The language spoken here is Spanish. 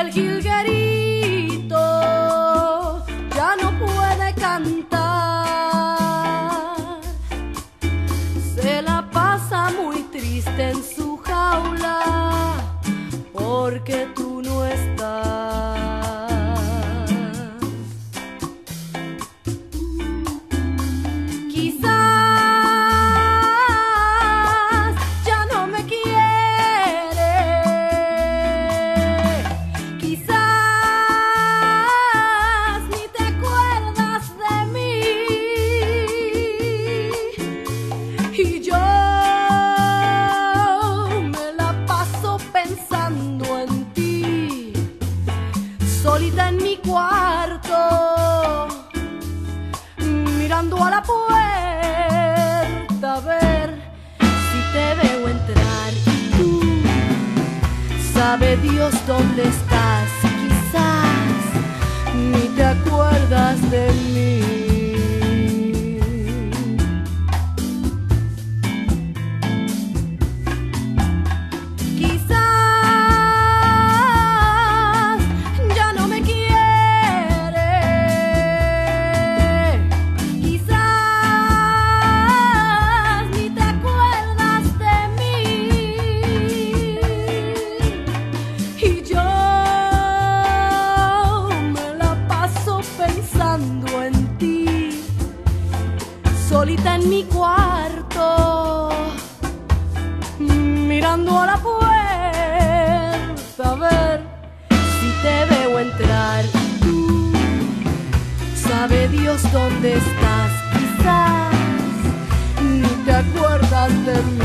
el jilguerito ya no puede cantar. Se la pasa muy triste en su a la puerta a ver si te veo entrar. Y tú sabe Dios dónde estás en mi cuarto mirando a la puerta a ver si te veo entrar. Sabe Dios dónde estás, quizás ni te acuerdas de mí